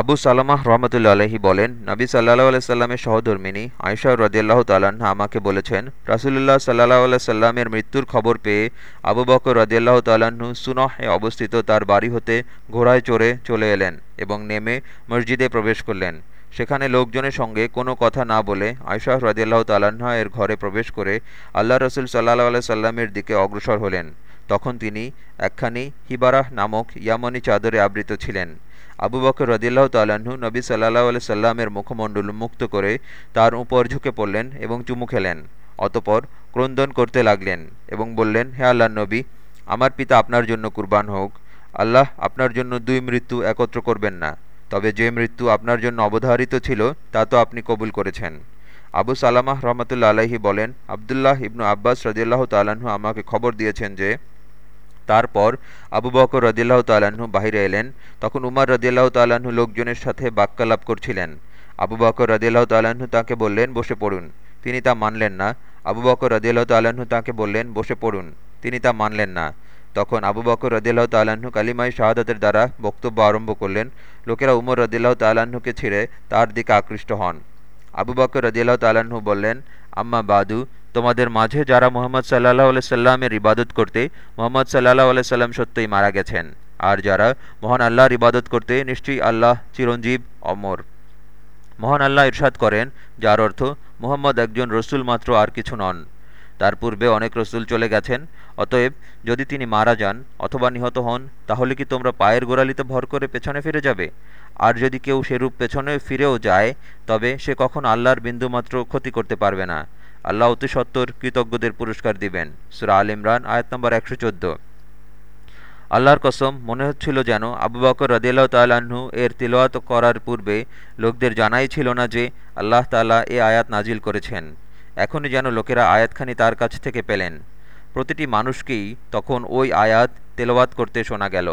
আবু সালামাহ রহমতুল্লা আলহি বলেন, নবী সাল্লাহ আলাইসাল্লামের সহধর্মিনী আয়সা রদিয়াল্লাহ তাল্লাহা আমাকে বলেছেন, রাসুলুল্লাহ সাল্লাহ আল্লাহ সাল্লামের মৃত্যুর খবর পেয়ে আবু বকর রদিয়াল্লাহ তাল্লাহ্ন সুনহে অবস্থিত তার বাড়ি হতে ঘোড়ায় চড়ে চলে এলেন এবং নেমে মসজিদে প্রবেশ করলেন। সেখানে লোকজনের সঙ্গে কোনো কথা না বলে আয়শাহ রদিয়াল্লাহ তাল্লাহা এর ঘরে প্রবেশ করে আল্লাহ রসুল সাল্লাহ আল্লাহ সাল্লামের দিকে অগ্রসর হলেন। তখন তিনি একখানি হিবারাহ নামক ইয়ামনি চাদরে আবৃত ছিলেন। আবু বকর রদিল্লাহ তাল্লাহ্ন নবী সাল্লাহ আলি সাল্লামের মুখমণ্ডল মুক্ত করে তার উপর ঝুঁকে পড়লেন এবং চুমু খেলেন। অতপর ক্রন্দন করতে লাগলেন এবং বললেন, হে আল্লাহ নবী, আমার পিতা আপনার জন্য কুরবান হোক। আল্লাহ আপনার জন্য দুই মৃত্যু একত্র করবেন না। তবে যে মৃত্যু আপনার জন্য অবধারিত ছিল, তা তো আপনি কবুল করেছেন। আবু সালামাহ রহমতুল্লা আলাহি বলেন, আবদুল্লাহ ইবনু আব্বাস রদিল্লাহ তাল্লাহ্ন আমাকে খবর দিয়েছেন যে তারপর আবু বকর রদিল্লাহ তাল্লাহ্ন বাহিরে এলেন। তখন উমার রদিল্লাহ তাল্লাহ্ন লোকজনের সাথে বাক্যালাপ করছিলেন। আবু বকর রদিল্লাহ তাল্লাহ্ন তাঁকে বললেন, বসে পড়ুন। তিনি তা মানলেন না। আবু বকর রদিল্লাহ তাল্লাহ্ন তাঁকে বললেন, বসে পড়ুন। তিনি তা মানলেন না। তখন আবু বকর রদিল্লাহ তাল্লাহ্ন কালিমাই শাহাদাতের দ্বারা বক্তব্য আরম্ভ করলেন। লোকেরা উমর রদিল্লাহ তাল্লাহ্নকে ছেড়ে তার দিকে আকৃষ্ট হন। আবু বকর রদিল্লাহ তাল্লাহ্ন বললেন, আম্মা বাদু তোমাদের মাঝে যারা মোহাম্মদ সাল্লাহ সাল্লামের ইবাদত করতে, মোহাম্মদ সাল্লাহ আলাই সাল্লাম সত্যই মারা গেছেন। আর যারা মহান আল্লাহর ইবাদত করতে, নিশ্চয়ই আল্লাহ চিরঞ্জীব অমর। মহান আল্লাহ ইরশাদ করেন, যার অর্থ মোহাম্মদ একজন রসুল মাত্র আর কিছু নন। তার পূর্বে অনেক রসুল চলে গেছেন, অতএব যদি তিনি মারা যান অথবা নিহত হন, তাহলে কি তোমরা পায়ের গোড়ালিতে ভর করে পেছনে ফিরে যাবে? আর যদি কেউ সেরূপ পেছনে ফিরেও যায়, তবে সে কখন আল্লাহর বিন্দুমাত্র ক্ষতি করতে পারবে না। আল্লাহ অতি সত্তর কৃতজ্ঞদের পুরস্কার দিবেন। সুরা আল ইমরান, আয়াত নম্বর একশো চোদ্দ। আল্লাহর কসম, মনে হচ্ছিল যেন আবু বকর রদিয়াল্লাহ তাল্লাহ্ন এর তিলওয়াত করার পূর্বে লোকদের জানাই ছিল না যে আল্লাহ তালা এ আয়াত নাজিল করেছেন। এখনই যেন লোকেরা আয়াতখানি তার কাছ থেকে পেলেন। প্রতিটি মানুষকেই তখন ওই আয়াত তেলাওয়াত করতে শোনা গেল।